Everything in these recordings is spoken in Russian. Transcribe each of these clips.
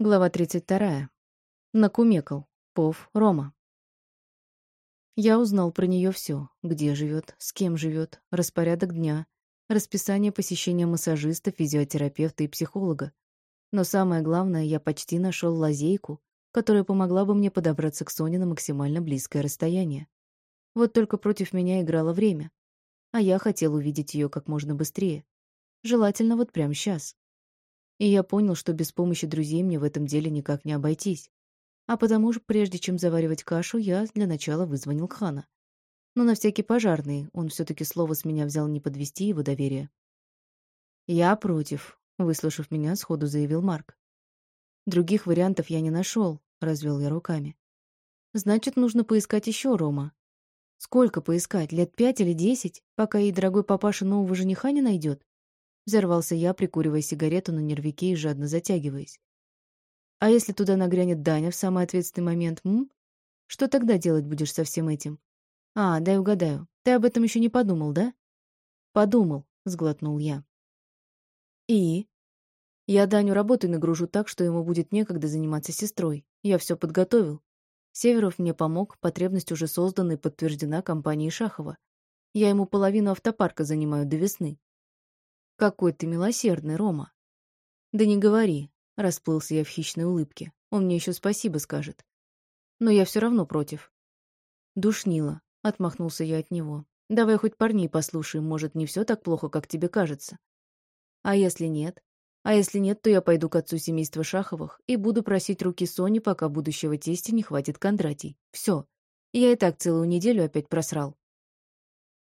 Глава 32. Накумекал. Пов. Рома. Я узнал про нее все: где живет, с кем живет, распорядок дня, расписание посещения массажиста, физиотерапевта и психолога. Но самое главное, я почти нашел лазейку, которая помогла бы мне подобраться к Соне на максимально близкое расстояние. Вот только против меня играло время, а я хотел увидеть ее как можно быстрее. Желательно вот прямо сейчас. И я понял, что без помощи друзей мне в этом деле никак не обойтись. А потому же, прежде чем заваривать кашу, я для начала вызвонил Хана. Но на всякий пожарный он все таки слово с меня взял не подвести его доверие. «Я против», — выслушав меня, сходу заявил Марк. «Других вариантов я не нашел, развел я руками. «Значит, нужно поискать еще Рома. Сколько поискать? Лет пять или десять, пока ей дорогой папаша нового жениха не найдет? Взорвался я, прикуривая сигарету на нервике и жадно затягиваясь. А если туда нагрянет Даня в самый ответственный момент, м? Что тогда делать будешь со всем этим? А, дай угадаю. Ты об этом еще не подумал, да? Подумал, сглотнул я. И? Я Даню работой нагружу так, что ему будет некогда заниматься сестрой. Я все подготовил. Северов мне помог, потребность уже создана и подтверждена компанией Шахова. Я ему половину автопарка занимаю до весны. Какой ты милосердный, Рома. Да не говори, расплылся я в хищной улыбке. Он мне еще спасибо скажет. Но я все равно против. Душнило, отмахнулся я от него. Давай хоть парней послушаем, может, не все так плохо, как тебе кажется. А если нет? А если нет, то я пойду к отцу семейства Шаховых и буду просить руки Сони, пока будущего тестя не хватит Кондратий. Все. Я и так целую неделю опять просрал.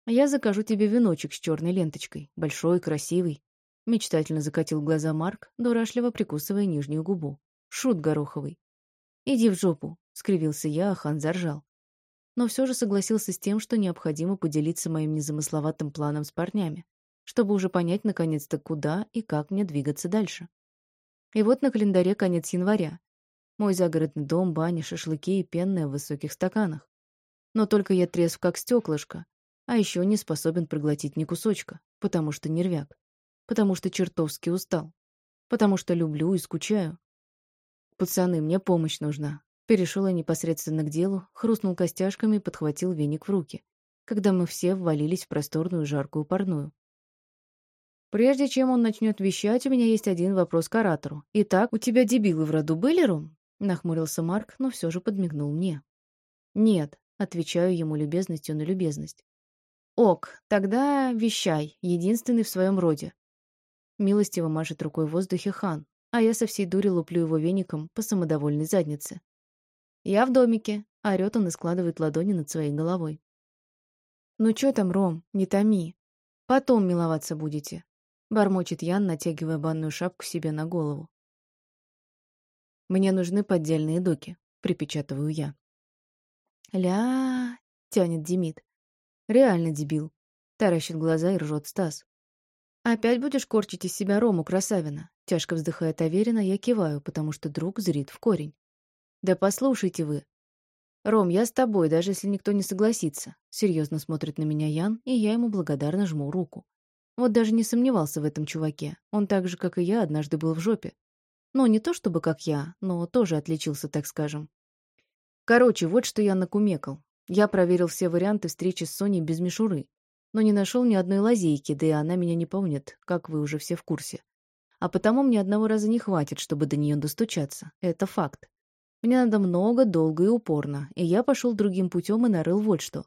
Я закажу тебе веночек с черной ленточкой, большой, красивый. Мечтательно закатил глаза Марк, дурашливо прикусывая нижнюю губу. Шут гороховый. Иди в жопу, скривился я, а хан заржал. Но все же согласился с тем, что необходимо поделиться моим незамысловатым планом с парнями, чтобы уже понять наконец-то, куда и как мне двигаться дальше. И вот на календаре конец января. Мой загородный дом, баня, шашлыки и пенная в высоких стаканах. Но только я трезв как стеклышко, а еще не способен проглотить ни кусочка, потому что нервяк, потому что чертовски устал, потому что люблю и скучаю. Пацаны, мне помощь нужна. Перешел я непосредственно к делу, хрустнул костяшками и подхватил веник в руки, когда мы все ввалились в просторную жаркую парную. Прежде чем он начнет вещать, у меня есть один вопрос к оратору. Итак, у тебя дебилы в роду были, Ром? Нахмурился Марк, но все же подмигнул мне. Нет, отвечаю ему любезностью на любезность. Ок, тогда вещай, единственный в своем роде. Милостиво машет рукой в воздухе хан, а я со всей дури луплю его веником по самодовольной заднице. Я в домике, орёт он и складывает ладони над своей головой. Ну чё там, Ром, не томи. Потом миловаться будете. Бормочет Ян, натягивая банную шапку себе на голову. Мне нужны поддельные доки, припечатываю я. Ля, тянет Демид. Реально дебил. Таращит глаза и ржет Стас. «Опять будешь корчить из себя Рому, красавина?» Тяжко вздыхает Аверина, я киваю, потому что друг зрит в корень. «Да послушайте вы. Ром, я с тобой, даже если никто не согласится». Серьезно смотрит на меня Ян, и я ему благодарно жму руку. Вот даже не сомневался в этом чуваке. Он так же, как и я, однажды был в жопе. Ну, не то чтобы как я, но тоже отличился, так скажем. Короче, вот что я накумекал. Я проверил все варианты встречи с Соней без мишуры, но не нашел ни одной лазейки, да и она меня не помнит, как вы уже все в курсе. А потому мне одного раза не хватит, чтобы до нее достучаться. Это факт. Мне надо много, долго и упорно, и я пошел другим путем и нарыл вот что.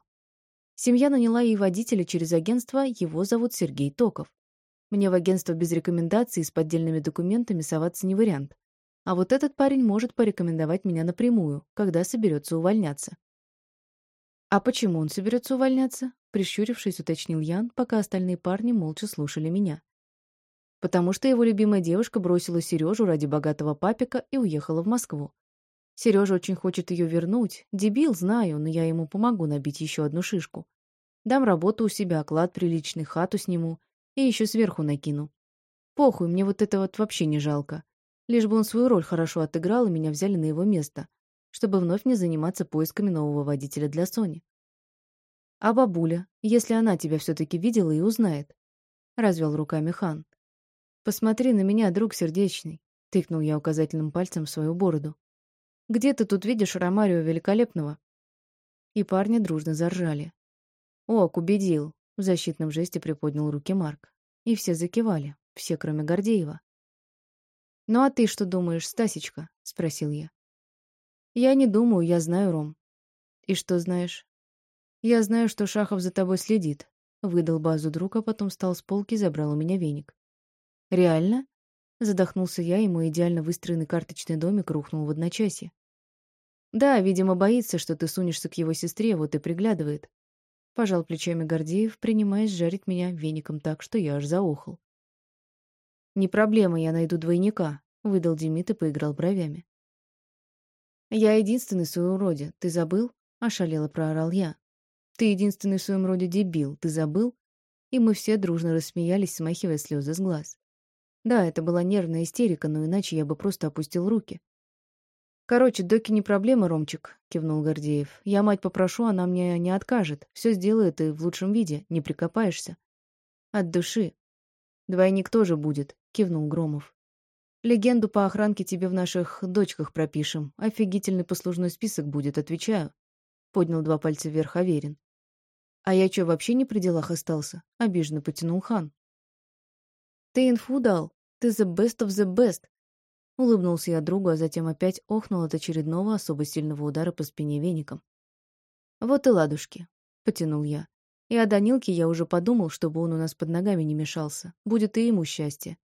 Семья наняла ей водителя через агентство, его зовут Сергей Токов. Мне в агентство без рекомендаций и с поддельными документами соваться не вариант. А вот этот парень может порекомендовать меня напрямую, когда соберется увольняться. «А почему он соберется увольняться?» — прищурившись, уточнил Ян, пока остальные парни молча слушали меня. «Потому что его любимая девушка бросила Сережу ради богатого папика и уехала в Москву. Сережа очень хочет ее вернуть. Дебил, знаю, но я ему помогу набить еще одну шишку. Дам работу у себя, клад приличный, хату сниму и еще сверху накину. Похуй, мне вот это вот вообще не жалко. Лишь бы он свою роль хорошо отыграл, и меня взяли на его место чтобы вновь не заниматься поисками нового водителя для Сони. А бабуля, если она тебя все-таки видела и узнает? Развел руками хан. Посмотри на меня, друг сердечный. Тыкнул я указательным пальцем в свою бороду. «Где ты тут видишь Ромарио Великолепного?» И парни дружно заржали. «Ок, убедил!» — в защитном жесте приподнял руки Марк. И все закивали, все, кроме Гордеева. «Ну а ты что думаешь, Стасечка?» — спросил я. «Я не думаю, я знаю, Ром». «И что знаешь?» «Я знаю, что Шахов за тобой следит», — выдал базу друг, а потом встал с полки и забрал у меня веник. «Реально?» Задохнулся я, и мой идеально выстроенный карточный домик рухнул в одночасье. Да, видимо, боится, что ты сунешься к его сестре, вот и приглядывает. Пожал плечами Гордеев, принимаясь жарить меня веником так, что я аж заохал. «Не проблема, я найду двойника», — выдал Демид и поиграл бровями. «Я единственный в своем роде, ты забыл?» — ошалело проорал я. «Ты единственный в своем роде дебил, ты забыл?» И мы все дружно рассмеялись, смахивая слезы с глаз. Да, это была нервная истерика, но иначе я бы просто опустил руки. «Короче, доки не проблема, Ромчик», — кивнул Гордеев. «Я мать попрошу, она мне не откажет. Все сделает и в лучшем виде, не прикопаешься». «От души». «Двойник тоже будет», — кивнул Громов. «Легенду по охранке тебе в наших дочках пропишем. Офигительный послужной список будет, отвечаю», — поднял два пальца вверх Аверин. «А я что, вообще не при делах остался?» — обиженно потянул хан. «Ты инфу дал?» Ты the best of the best!» Улыбнулся я другу, а затем опять охнул от очередного особо сильного удара по спине веником. «Вот и ладушки», — потянул я. И о Данилке я уже подумал, чтобы он у нас под ногами не мешался. Будет и ему счастье.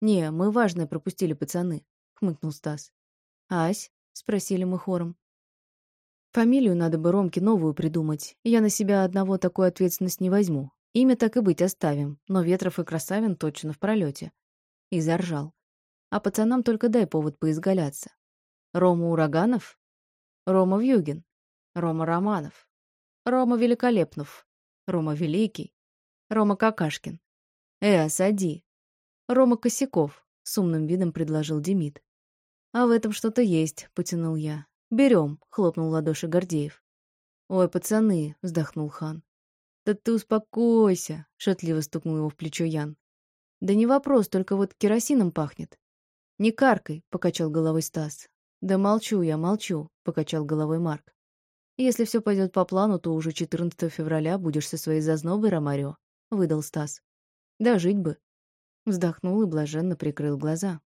«Не, мы важное пропустили, пацаны», — хмыкнул Стас. «Ась?» — спросили мы хором. «Фамилию надо бы Ромке новую придумать. Я на себя одного такую ответственность не возьму. Имя так и быть оставим, но Ветров и Красавин точно в пролете. И заржал. А пацанам только дай повод поизгаляться. Рома Ураганов? Рома Вьюгин. Рома Романов. Рома Великолепнов. Рома Великий. Рома Какашкин. Э, осади. Рома Косяков, с умным видом предложил Демид. А в этом что-то есть, потянул я. Берем, хлопнул ладоши Гордеев. Ой, пацаны, вздохнул хан. Да ты успокойся, шутливо стукнул его в плечо Ян. Да не вопрос, только вот керосином пахнет. Не каркай, покачал головой Стас. Да молчу я, молчу, покачал головой Марк. Если все пойдет по плану, то уже 14 февраля будешь со своей зазнобой, Ромарио, выдал Стас. Да жить бы. Вздохнул и блаженно прикрыл глаза.